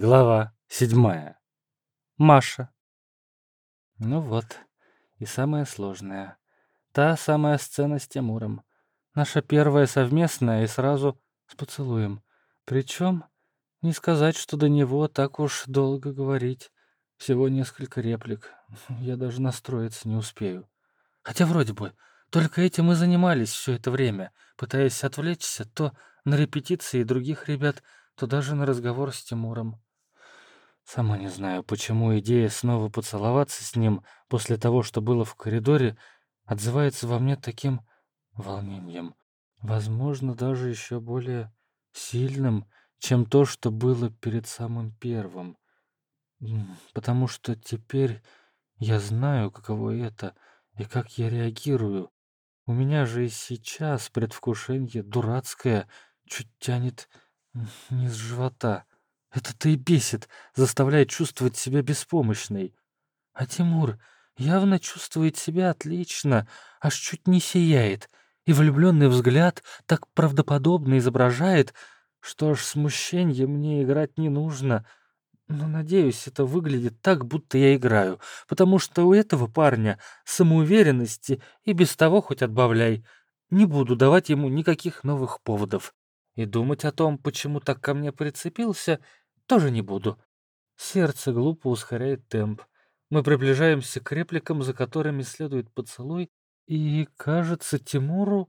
Глава седьмая. Маша. Ну вот, и самое сложное. Та самая сцена с Тимуром. Наша первая совместная и сразу с поцелуем. Причем, не сказать, что до него так уж долго говорить. Всего несколько реплик. Я даже настроиться не успею. Хотя вроде бы, только этим и занимались все это время, пытаясь отвлечься то на репетиции других ребят, то даже на разговор с Тимуром. Сама не знаю, почему идея снова поцеловаться с ним после того, что было в коридоре, отзывается во мне таким волнением. Возможно, даже еще более сильным, чем то, что было перед самым первым. Потому что теперь я знаю, каково это и как я реагирую. У меня же и сейчас предвкушение дурацкое чуть тянет не с живота. Это-то и бесит, заставляет чувствовать себя беспомощной. А Тимур явно чувствует себя отлично, аж чуть не сияет, и влюбленный взгляд так правдоподобно изображает, что аж смущение мне играть не нужно. Но, надеюсь, это выглядит так, будто я играю, потому что у этого парня самоуверенности и без того хоть отбавляй. Не буду давать ему никаких новых поводов. И думать о том, почему так ко мне прицепился, тоже не буду. Сердце глупо ускоряет темп. Мы приближаемся к репликам, за которыми следует поцелуй, и, кажется, Тимуру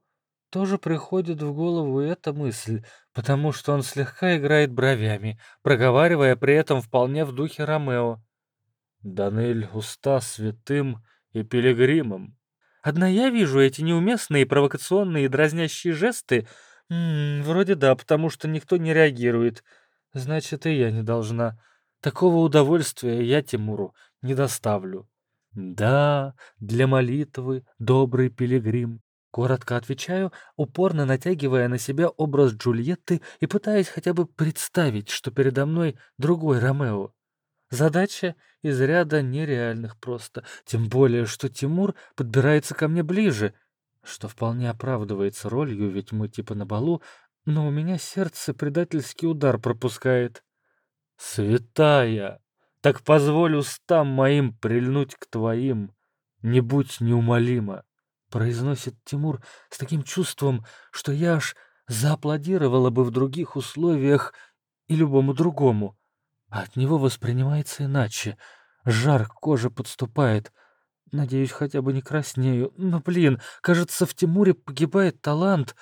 тоже приходит в голову эта мысль, потому что он слегка играет бровями, проговаривая при этом вполне в духе Ромео. «Данель уста святым и пилигримом». Одна я вижу эти неуместные провокационные дразнящие жесты, М -м, вроде да, потому что никто не реагирует. Значит, и я не должна. Такого удовольствия я Тимуру не доставлю. Да, для молитвы, добрый пилигрим. Коротко отвечаю, упорно натягивая на себя образ Джульетты и пытаясь хотя бы представить, что передо мной другой Ромео. Задача из ряда нереальных просто, тем более, что Тимур подбирается ко мне ближе — что вполне оправдывается ролью, ведь мы типа на балу, но у меня сердце предательский удар пропускает. «Святая, так позволь устам моим прильнуть к твоим, не будь неумолима», — произносит Тимур с таким чувством, что я аж зааплодировала бы в других условиях и любому другому. А от него воспринимается иначе. Жар к коже подступает — Надеюсь, хотя бы не краснею. Но, блин, кажется, в Тимуре погибает талант.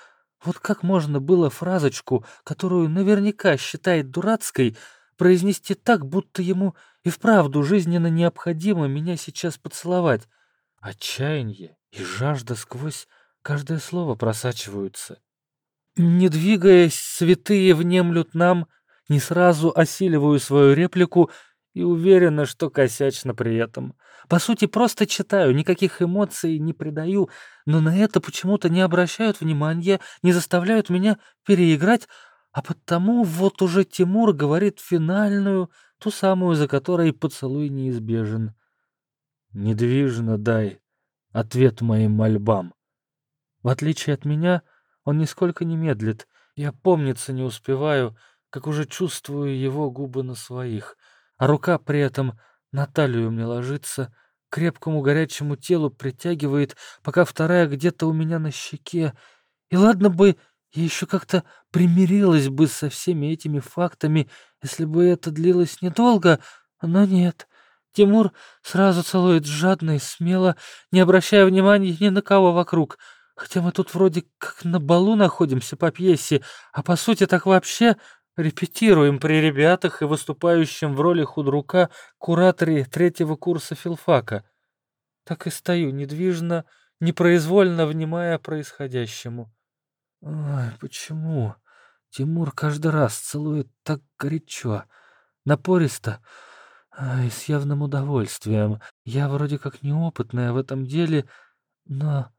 Вот как можно было фразочку, которую наверняка считает дурацкой, произнести так, будто ему и вправду жизненно необходимо меня сейчас поцеловать? Отчаяние и жажда сквозь каждое слово просачиваются. Не двигаясь, святые внемлют нам, не сразу осиливаю свою реплику — и уверена, что косячно при этом. По сути, просто читаю, никаких эмоций не придаю, но на это почему-то не обращают внимания, не заставляют меня переиграть, а потому вот уже Тимур говорит финальную, ту самую, за которой поцелуй неизбежен. «Недвижно дай ответ моим мольбам». В отличие от меня, он нисколько не медлит. Я помниться не успеваю, как уже чувствую его губы на своих — а рука при этом на талию мне ложится, крепкому горячему телу притягивает, пока вторая где-то у меня на щеке. И ладно бы я еще как-то примирилась бы со всеми этими фактами, если бы это длилось недолго, но нет. Тимур сразу целует жадно и смело, не обращая внимания ни на кого вокруг. Хотя мы тут вроде как на балу находимся по пьесе, а по сути так вообще Репетируем при ребятах и выступающем в роли худрука кураторе третьего курса филфака. Так и стою недвижно, непроизвольно внимая происходящему. Ой, почему? Тимур каждый раз целует так горячо, напористо и с явным удовольствием. Я вроде как неопытная в этом деле, но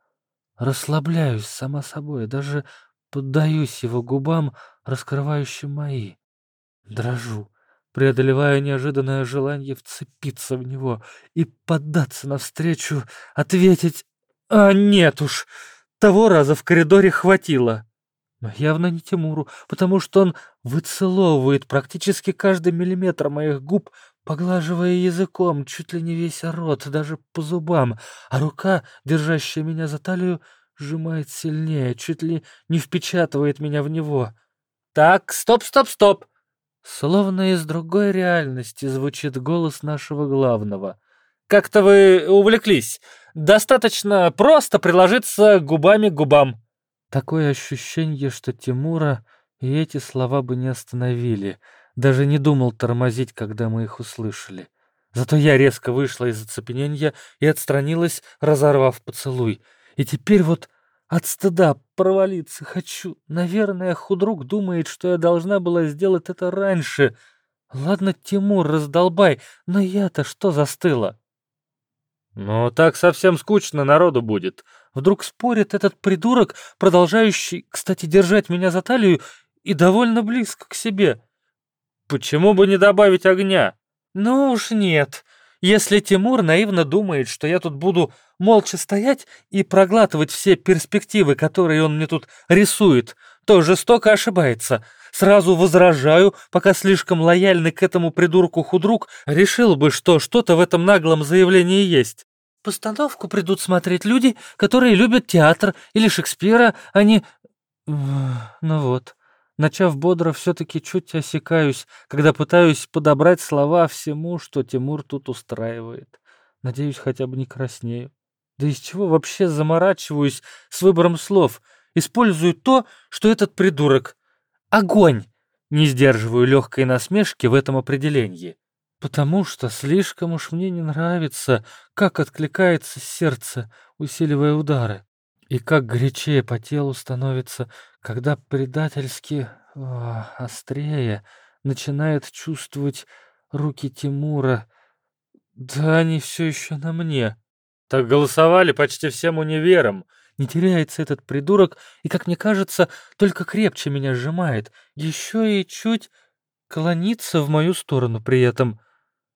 расслабляюсь сама собой, даже поддаюсь его губам, раскрывающим мои. Дрожу, преодолевая неожиданное желание вцепиться в него и поддаться навстречу, ответить «А нет уж, того раза в коридоре хватило». Но явно не Тимуру, потому что он выцеловывает практически каждый миллиметр моих губ, поглаживая языком чуть ли не весь рот, даже по зубам, а рука, держащая меня за талию, сжимает сильнее, чуть ли не впечатывает меня в него. «Так, стоп, стоп, стоп!» Словно из другой реальности звучит голос нашего главного. «Как-то вы увлеклись. Достаточно просто приложиться губами к губам». Такое ощущение, что Тимура и эти слова бы не остановили. Даже не думал тормозить, когда мы их услышали. Зато я резко вышла из оцепенения и отстранилась, разорвав поцелуй. И теперь вот от стыда провалиться хочу. Наверное, худрук думает, что я должна была сделать это раньше. Ладно, Тимур, раздолбай, но я-то что застыла? Но так совсем скучно народу будет. Вдруг спорит этот придурок, продолжающий, кстати, держать меня за талию и довольно близко к себе. Почему бы не добавить огня? Ну уж нет. Если Тимур наивно думает, что я тут буду молча стоять и проглатывать все перспективы, которые он мне тут рисует, то жестоко ошибается. Сразу возражаю, пока слишком лояльный к этому придурку-худрук решил бы, что что-то в этом наглом заявлении есть. Постановку придут смотреть люди, которые любят театр или Шекспира, а не... Ну вот. Начав бодро, все-таки чуть осекаюсь, когда пытаюсь подобрать слова всему, что Тимур тут устраивает. Надеюсь, хотя бы не краснею. Да из чего вообще заморачиваюсь с выбором слов? Использую то, что этот придурок. Огонь! Не сдерживаю легкой насмешки в этом определении. Потому что слишком уж мне не нравится, как откликается сердце, усиливая удары. И как горячее по телу становится, когда предательски о, острее начинает чувствовать руки Тимура. Да они все еще на мне. Так голосовали почти всем универом. Не теряется этот придурок и, как мне кажется, только крепче меня сжимает. Еще и чуть клонится в мою сторону при этом.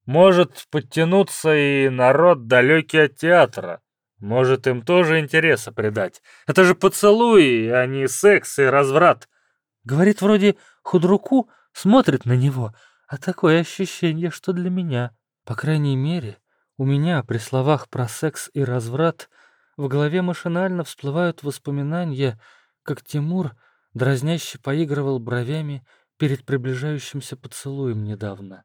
Может подтянуться и народ далекий от театра. Может, им тоже интереса придать. Это же поцелуи, а не секс и разврат. Говорит вроде худруку, смотрит на него, а такое ощущение, что для меня. По крайней мере, у меня при словах про секс и разврат в голове машинально всплывают воспоминания, как Тимур дразняще поигрывал бровями перед приближающимся поцелуем недавно.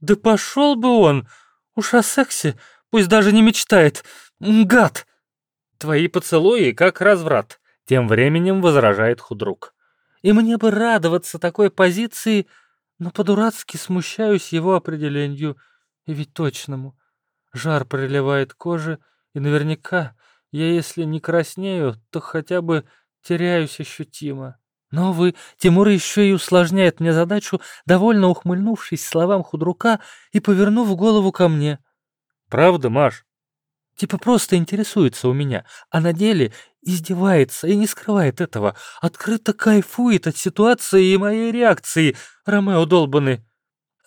«Да пошел бы он! Уж о сексе пусть даже не мечтает!» «Гад!» «Твои поцелуи как разврат», — тем временем возражает худрук. «И мне бы радоваться такой позиции, но по-дурацки смущаюсь его определению, и ведь точному. Жар приливает коже, и наверняка я, если не краснею, то хотя бы теряюсь ощутимо. Но, вы, Тимур еще и усложняет мне задачу, довольно ухмыльнувшись словам худрука и повернув голову ко мне. «Правда, Маш?» Типа просто интересуется у меня, а на деле издевается и не скрывает этого. Открыто кайфует от ситуации и моей реакции, Ромео долбаны.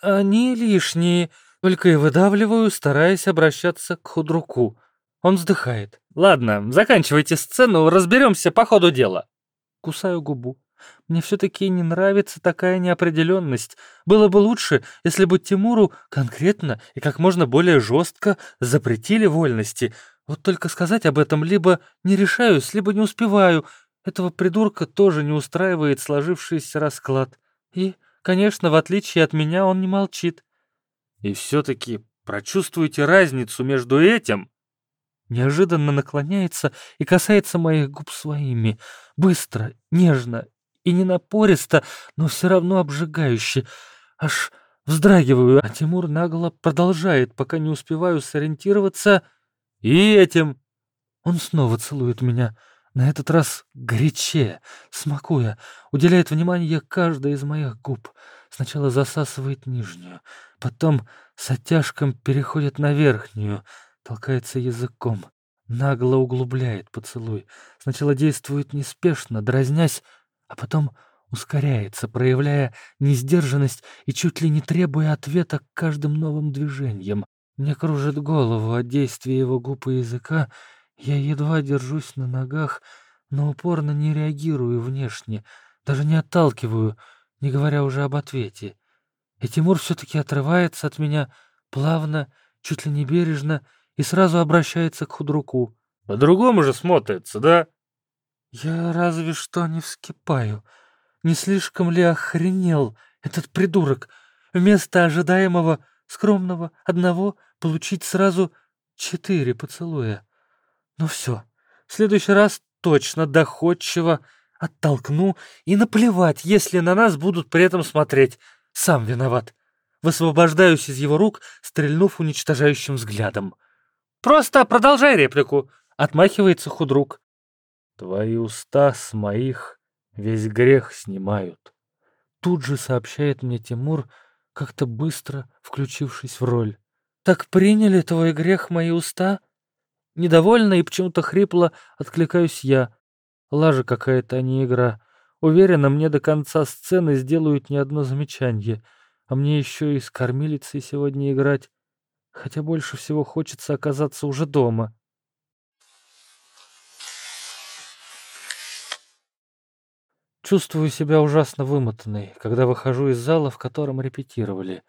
Они лишние, только и выдавливаю, стараясь обращаться к худруку. Он вздыхает. «Ладно, заканчивайте сцену, разберемся по ходу дела». Кусаю губу. Мне все-таки не нравится такая неопределенность. Было бы лучше, если бы Тимуру конкретно и как можно более жестко запретили вольности. Вот только сказать об этом либо не решаюсь, либо не успеваю. Этого придурка тоже не устраивает сложившийся расклад. И, конечно, в отличие от меня, он не молчит. И все-таки прочувствуйте разницу между этим неожиданно наклоняется и касается моих губ своими, быстро, нежно и не напористо, но все равно обжигающе. Аж вздрагиваю, а Тимур нагло продолжает, пока не успеваю сориентироваться. И этим... Он снова целует меня, на этот раз горячее, смакуя, уделяет внимание каждой из моих губ. Сначала засасывает нижнюю, потом с оттяжком переходит на верхнюю, толкается языком, нагло углубляет поцелуй. Сначала действует неспешно, дразнясь, а потом ускоряется, проявляя несдержанность и чуть ли не требуя ответа к каждым новым движениям. Мне кружит голову от действия его губ и языка, я едва держусь на ногах, но упорно не реагирую внешне, даже не отталкиваю, не говоря уже об ответе. И Тимур все-таки отрывается от меня плавно, чуть ли не бережно, и сразу обращается к худруку. «По-другому же смотрится, да?» Я разве что не вскипаю. Не слишком ли охренел этот придурок? Вместо ожидаемого скромного одного получить сразу четыре поцелуя. Ну все, в следующий раз точно доходчиво оттолкну и наплевать, если на нас будут при этом смотреть. Сам виноват. Высвобождаюсь из его рук, стрельнув уничтожающим взглядом. «Просто продолжай реплику», — отмахивается худрук. «Твои уста с моих весь грех снимают», — тут же сообщает мне Тимур, как-то быстро включившись в роль. «Так приняли твой грех мои уста?» Недовольно и почему-то хрипло откликаюсь я. Лажа какая-то, а не игра. Уверена, мне до конца сцены сделают не одно замечание. А мне еще и с кормилицей сегодня играть. Хотя больше всего хочется оказаться уже дома. Чувствую себя ужасно вымотанной, когда выхожу из зала, в котором репетировали.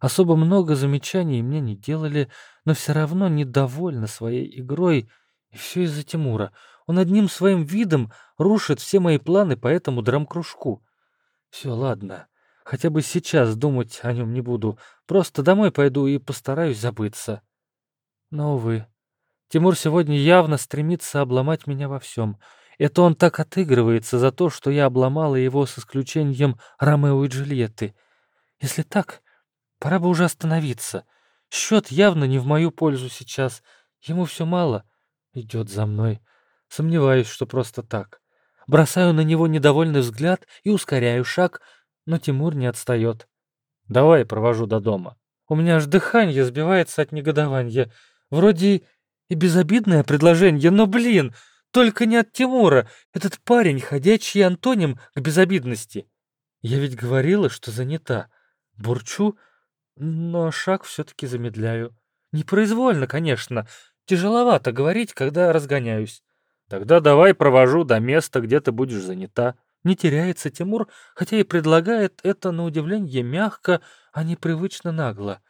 Особо много замечаний мне не делали, но все равно недовольна своей игрой, и все из-за Тимура. Он одним своим видом рушит все мои планы по этому драм-кружку. Все, ладно. Хотя бы сейчас думать о нем не буду. Просто домой пойду и постараюсь забыться. Но, увы. Тимур сегодня явно стремится обломать меня во всем. Это он так отыгрывается за то, что я обломала его с исключением Ромео и Джульетты. Если так, пора бы уже остановиться. Счет явно не в мою пользу сейчас. Ему все мало. Идет за мной. Сомневаюсь, что просто так. Бросаю на него недовольный взгляд и ускоряю шаг, но Тимур не отстает. «Давай провожу до дома». У меня аж дыхание сбивается от негодования. Вроде и безобидное предложение, но, блин, только не от Тимура. Этот парень — ходячий антоним к безобидности. Я ведь говорила, что занята. Бурчу, но шаг все-таки замедляю. Непроизвольно, конечно. Тяжеловато говорить, когда разгоняюсь. Тогда давай провожу до места, где ты будешь занята. Не теряется Тимур, хотя и предлагает это на удивление мягко, а непривычно нагло.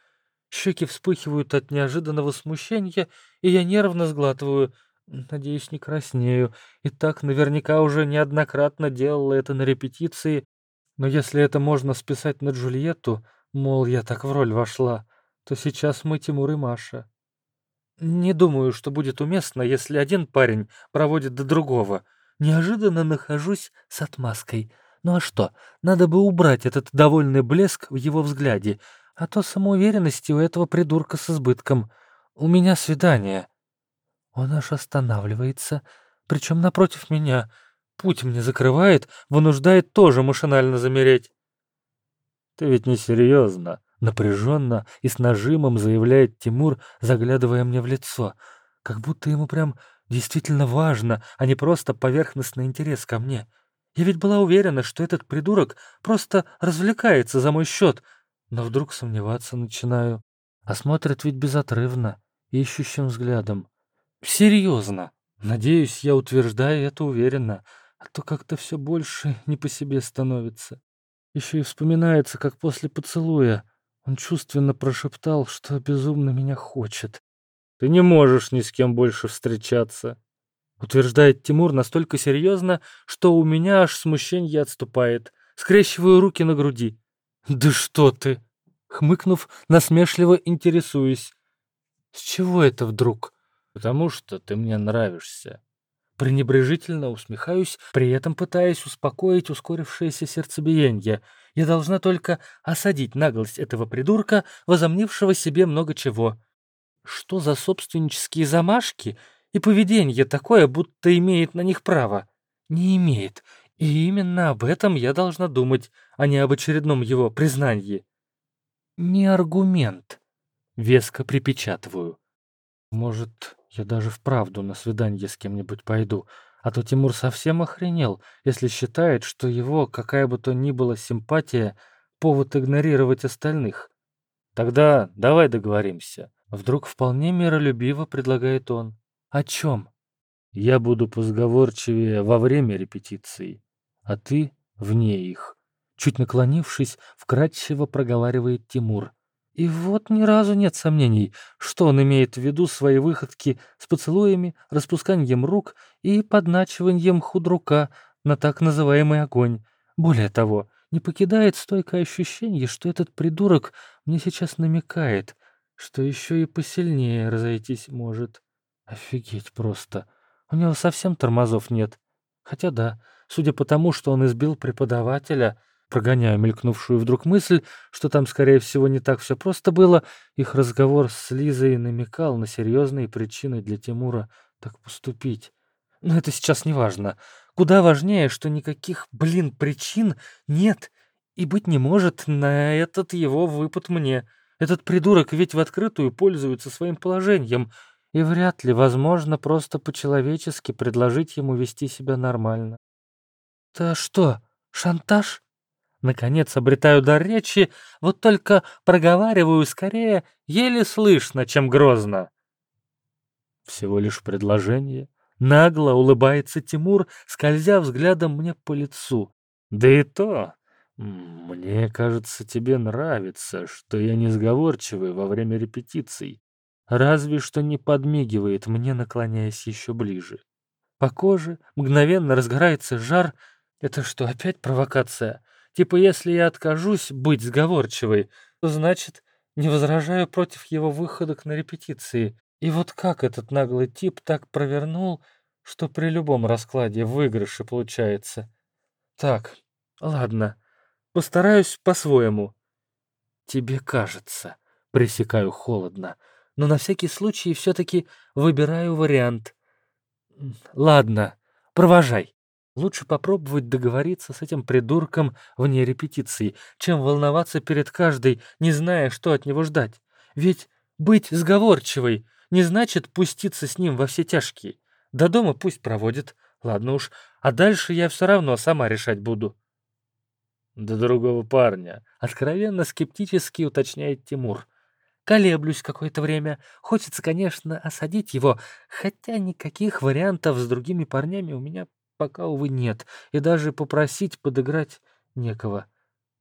Щеки вспыхивают от неожиданного смущения, и я нервно сглатываю. Надеюсь, не краснею. И так наверняка уже неоднократно делала это на репетиции. Но если это можно списать на Джульетту, мол, я так в роль вошла, то сейчас мы Тимур и Маша. Не думаю, что будет уместно, если один парень проводит до другого. Неожиданно нахожусь с отмазкой. Ну а что, надо бы убрать этот довольный блеск в его взгляде, а то самоуверенности у этого придурка с избытком. У меня свидание. Он аж останавливается, причем напротив меня. Путь мне закрывает, вынуждает тоже машинально замереть. «Ты ведь не серьезно», Напряженно и с нажимом заявляет Тимур, заглядывая мне в лицо. Как будто ему прям действительно важно, а не просто поверхностный интерес ко мне. Я ведь была уверена, что этот придурок просто развлекается за мой счет, но вдруг сомневаться начинаю. А смотрит ведь безотрывно, ищущим взглядом. Серьезно. Надеюсь, я утверждаю это уверенно, а то как-то все больше не по себе становится. Еще и вспоминается, как после поцелуя он чувственно прошептал, что безумно меня хочет. «Ты не можешь ни с кем больше встречаться», — утверждает Тимур настолько серьезно, что у меня аж смущение отступает. Скрещиваю руки на груди. «Да что ты!» Хмыкнув, насмешливо интересуюсь. «С чего это вдруг?» «Потому что ты мне нравишься». Пренебрежительно усмехаюсь, при этом пытаясь успокоить ускорившееся сердцебиение. Я должна только осадить наглость этого придурка, возомнившего себе много чего. Что за собственнические замашки и поведение такое, будто имеет на них право? Не имеет. И именно об этом я должна думать, а не об очередном его признании. Не аргумент. Веско припечатываю. Может, я даже вправду на свидание с кем-нибудь пойду, а то Тимур совсем охренел, если считает, что его, какая бы то ни была симпатия, повод игнорировать остальных. Тогда давай договоримся. Вдруг вполне миролюбиво предлагает он. О чем? Я буду позговорчивее во время репетиции, а ты вне их. Чуть наклонившись, вкратчиво проговаривает Тимур. И вот ни разу нет сомнений, что он имеет в виду свои выходки с поцелуями, распусканием рук и подначиванием худрука на так называемый огонь. Более того, не покидает стойкое ощущение, что этот придурок мне сейчас намекает, что еще и посильнее разойтись может. Офигеть просто. У него совсем тормозов нет. Хотя да, судя по тому, что он избил преподавателя, Прогоняя мелькнувшую вдруг мысль, что там, скорее всего, не так все просто было, их разговор с Лизой намекал на серьезные причины для Тимура так поступить. Но это сейчас не важно. Куда важнее, что никаких, блин, причин нет и быть не может на этот его выпад мне. Этот придурок ведь в открытую пользуется своим положением, и вряд ли возможно просто по-человечески предложить ему вести себя нормально. «Да что, шантаж?» Наконец обретаю дар речи, вот только проговариваю скорее еле слышно, чем грозно. Всего лишь предложение. Нагло улыбается Тимур, скользя взглядом мне по лицу. Да и то, мне кажется, тебе нравится, что я не сговорчивый во время репетиций. Разве что не подмигивает мне, наклоняясь еще ближе. По коже мгновенно разгорается жар. Это что, опять провокация? Типа, если я откажусь быть сговорчивой, то значит, не возражаю против его выходок на репетиции. И вот как этот наглый тип так провернул, что при любом раскладе выигрыше получается. Так, ладно, постараюсь по-своему. Тебе кажется, пресекаю холодно, но на всякий случай все-таки выбираю вариант. Ладно, провожай. Лучше попробовать договориться с этим придурком вне репетиции, чем волноваться перед каждой, не зная, что от него ждать. Ведь быть сговорчивой не значит пуститься с ним во все тяжкие. До дома пусть проводит, ладно уж, а дальше я все равно сама решать буду. До другого парня, откровенно скептически уточняет Тимур. Колеблюсь какое-то время. Хочется, конечно, осадить его, хотя никаких вариантов с другими парнями у меня пока, увы, нет, и даже попросить подыграть некого.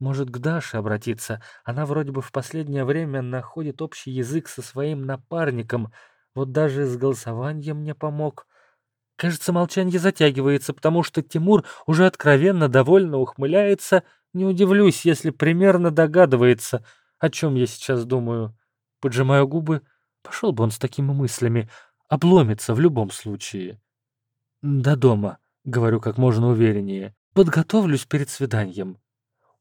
Может, к Даше обратиться? Она вроде бы в последнее время находит общий язык со своим напарником. Вот даже с голосованием мне помог. Кажется, молчание затягивается, потому что Тимур уже откровенно довольно ухмыляется. Не удивлюсь, если примерно догадывается, о чем я сейчас думаю. Поджимаю губы. Пошел бы он с такими мыслями. Обломится в любом случае. До дома. Говорю как можно увереннее. Подготовлюсь перед свиданием.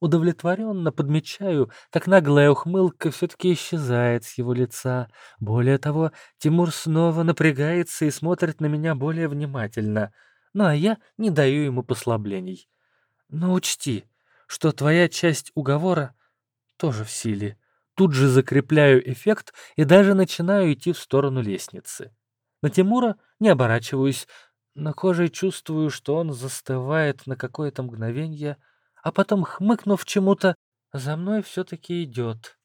Удовлетворенно подмечаю, как наглая ухмылка все-таки исчезает с его лица. Более того, Тимур снова напрягается и смотрит на меня более внимательно. Ну а я не даю ему послаблений. Но учти, что твоя часть уговора тоже в силе. Тут же закрепляю эффект и даже начинаю идти в сторону лестницы. На Тимура не оборачиваюсь, на коже чувствую, что он застывает на какое-то мгновение, а потом, хмыкнув чему-то, за мной все-таки идет.